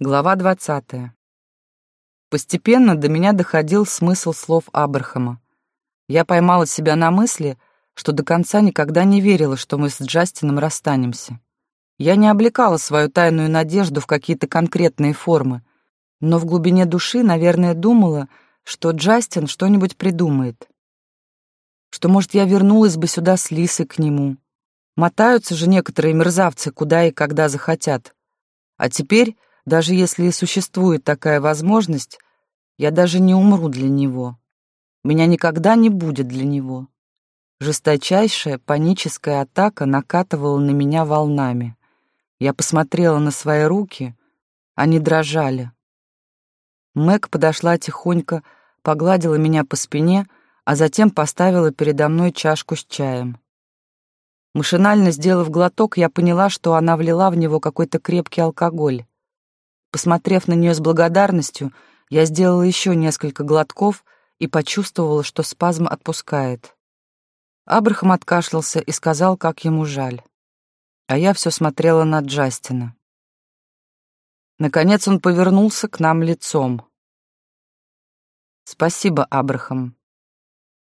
Глава 20. Постепенно до меня доходил смысл слов Абрахама. Я поймала себя на мысли, что до конца никогда не верила, что мы с Джастином расстанемся. Я не облекала свою тайную надежду в какие-то конкретные формы, но в глубине души, наверное, думала, что Джастин что-нибудь придумает. Что, может, я вернулась бы сюда с Лисой к нему. Мотаются же некоторые мерзавцы, куда и когда захотят. А теперь даже если и существует такая возможность, я даже не умру для него. Меня никогда не будет для него. Жесточайшая паническая атака накатывала на меня волнами. Я посмотрела на свои руки, они дрожали. Мэг подошла тихонько, погладила меня по спине, а затем поставила передо мной чашку с чаем. Машинально сделав глоток, я поняла, что она влила в него какой-то крепкий алкоголь. Посмотрев на нее с благодарностью, я сделала еще несколько глотков и почувствовала, что спазм отпускает. Абрахам откашлялся и сказал, как ему жаль. А я все смотрела на Джастина. Наконец он повернулся к нам лицом. «Спасибо, Абрахам.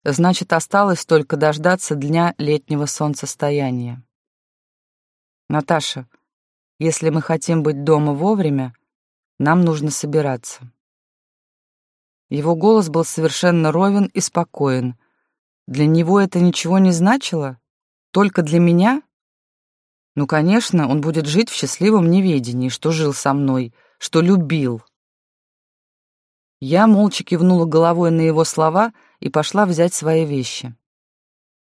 Значит, осталось только дождаться дня летнего солнцестояния. Наташа, если мы хотим быть дома вовремя, нам нужно собираться. Его голос был совершенно ровен и спокоен. Для него это ничего не значило? Только для меня? Ну, конечно, он будет жить в счастливом неведении, что жил со мной, что любил. Я молча кивнула головой на его слова и пошла взять свои вещи.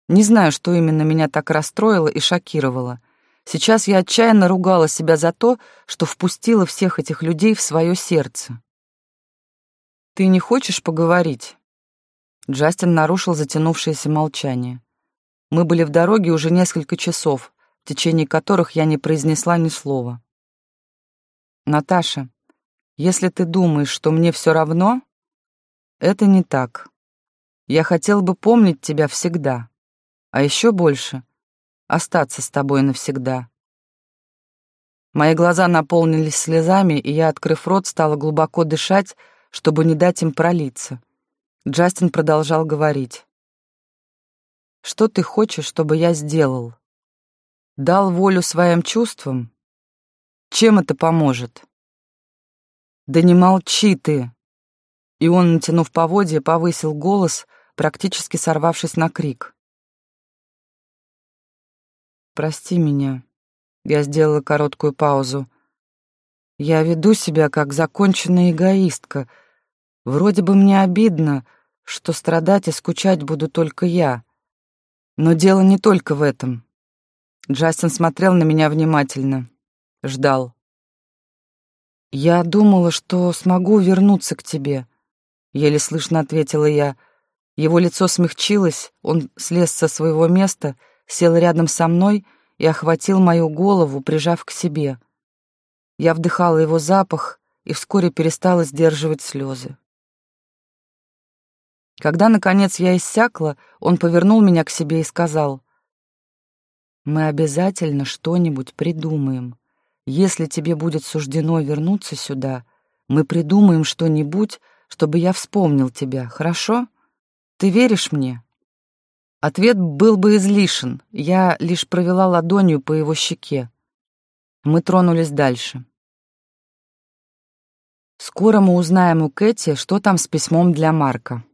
Не знаю, что именно меня так расстроило и шокировало. Сейчас я отчаянно ругала себя за то, что впустила всех этих людей в свое сердце. «Ты не хочешь поговорить?» Джастин нарушил затянувшееся молчание. Мы были в дороге уже несколько часов, в течение которых я не произнесла ни слова. «Наташа, если ты думаешь, что мне все равно, это не так. Я хотел бы помнить тебя всегда, а еще больше остаться с тобой навсегда. Мои глаза наполнились слезами, и я, открыв рот, стала глубоко дышать, чтобы не дать им пролиться. Джастин продолжал говорить. «Что ты хочешь, чтобы я сделал? Дал волю своим чувствам? Чем это поможет?» «Да не молчи ты!» И он, натянув поводья, повысил голос, практически сорвавшись на крик. Прости меня. Я сделала короткую паузу. Я веду себя как законченная эгоистка. Вроде бы мне обидно, что страдать и скучать буду только я. Но дело не только в этом. Джастин смотрел на меня внимательно. Ждал. «Я думала, что смогу вернуться к тебе», — еле слышно ответила я. Его лицо смягчилось, он слез со своего места — сел рядом со мной и охватил мою голову, прижав к себе. Я вдыхала его запах и вскоре перестала сдерживать слезы. Когда, наконец, я иссякла, он повернул меня к себе и сказал, «Мы обязательно что-нибудь придумаем. Если тебе будет суждено вернуться сюда, мы придумаем что-нибудь, чтобы я вспомнил тебя, хорошо? Ты веришь мне?» Ответ был бы излишен, я лишь провела ладонью по его щеке. Мы тронулись дальше. Скоро мы узнаем у Кэти, что там с письмом для Марка.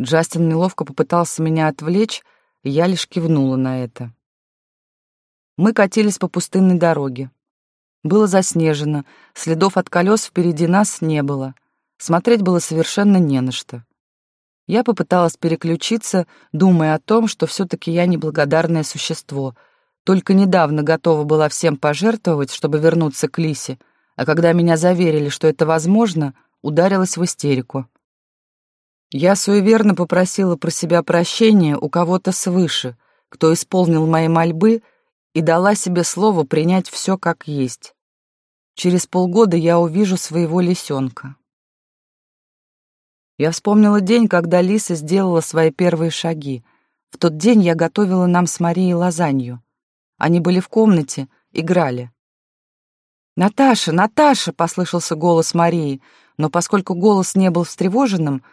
Джастин неловко попытался меня отвлечь, я лишь кивнула на это. Мы катились по пустынной дороге. Было заснежено, следов от колес впереди нас не было. Смотреть было совершенно не на что. Я попыталась переключиться, думая о том, что все-таки я неблагодарное существо. Только недавно готова была всем пожертвовать, чтобы вернуться к Лисе, а когда меня заверили, что это возможно, ударилась в истерику. Я суеверно попросила про себя прощения у кого-то свыше, кто исполнил мои мольбы и дала себе слово принять все как есть. Через полгода я увижу своего лисенка. Я вспомнила день, когда Лиса сделала свои первые шаги. В тот день я готовила нам с Марией лазанью. Они были в комнате, играли. «Наташа, Наташа!» — послышался голос Марии, но поскольку голос не был встревоженным,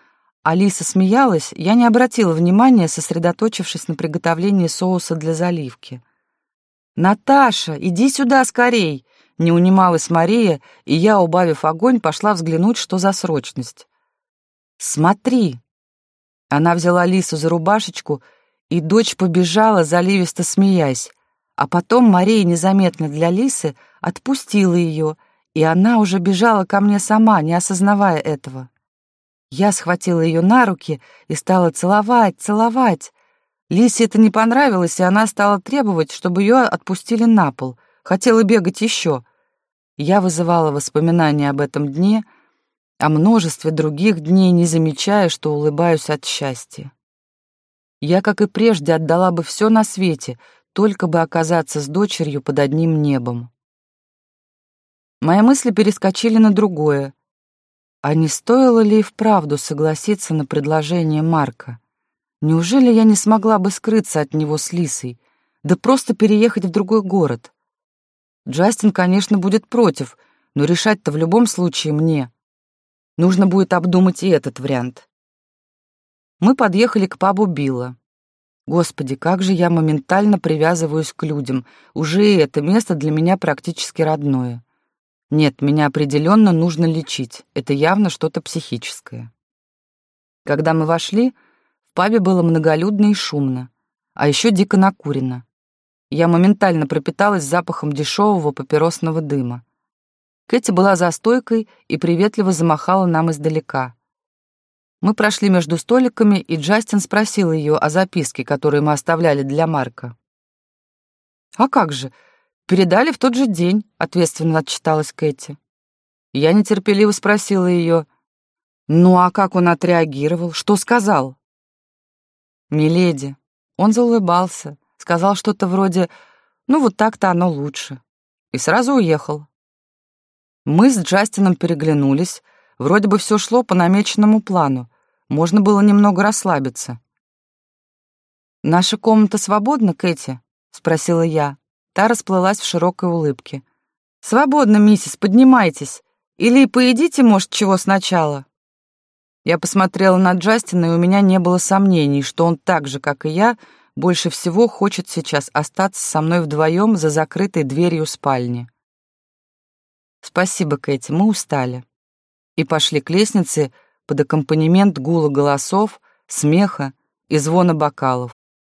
Алиса смеялась, я не обратила внимания, сосредоточившись на приготовлении соуса для заливки. «Наташа, иди сюда скорей!» — не унималась Мария, и я, убавив огонь, пошла взглянуть, что за срочность. «Смотри!» Она взяла Лису за рубашечку, и дочь побежала, заливисто смеясь. А потом Мария незаметно для Лисы отпустила ее, и она уже бежала ко мне сама, не осознавая этого. Я схватила ее на руки и стала целовать, целовать. Лисе это не понравилось, и она стала требовать, чтобы ее отпустили на пол. Хотела бегать еще. Я вызывала воспоминания об этом дне, о множестве других дней, не замечая, что улыбаюсь от счастья. Я, как и прежде, отдала бы все на свете, только бы оказаться с дочерью под одним небом. Мои мысли перескочили на другое. А не стоило ли и вправду согласиться на предложение Марка? Неужели я не смогла бы скрыться от него с Лисой, да просто переехать в другой город? Джастин, конечно, будет против, но решать-то в любом случае мне. Нужно будет обдумать и этот вариант. Мы подъехали к пабу Билла. Господи, как же я моментально привязываюсь к людям. Уже и это место для меня практически родное. Нет, меня определенно нужно лечить. Это явно что-то психическое. Когда мы вошли, в пабе было многолюдно и шумно, а еще дико накурено. Я моментально пропиталась запахом дешевого папиросного дыма. Кэти была за стойкой и приветливо замахала нам издалека. Мы прошли между столиками, и Джастин спросил ее о записке, которую мы оставляли для Марка. «А как же? Передали в тот же день», — ответственно отчиталась Кэти. Я нетерпеливо спросила ее, «Ну а как он отреагировал? Что сказал?» «Миледи». Он заулыбался, сказал что-то вроде «Ну вот так-то оно лучше» и сразу уехал. Мы с Джастином переглянулись, вроде бы все шло по намеченному плану, можно было немного расслабиться. «Наша комната свободна, Кэти?» — спросила я. Та расплылась в широкой улыбке. «Свободно, миссис, поднимайтесь. Или поедите, может, чего сначала?» Я посмотрела на Джастина, и у меня не было сомнений, что он так же, как и я, больше всего хочет сейчас остаться со мной вдвоем за закрытой дверью спальни. «Спасибо, Кэти, мы устали». И пошли к лестнице, под аккомпанемент гула голосов, смеха и звона бокалов.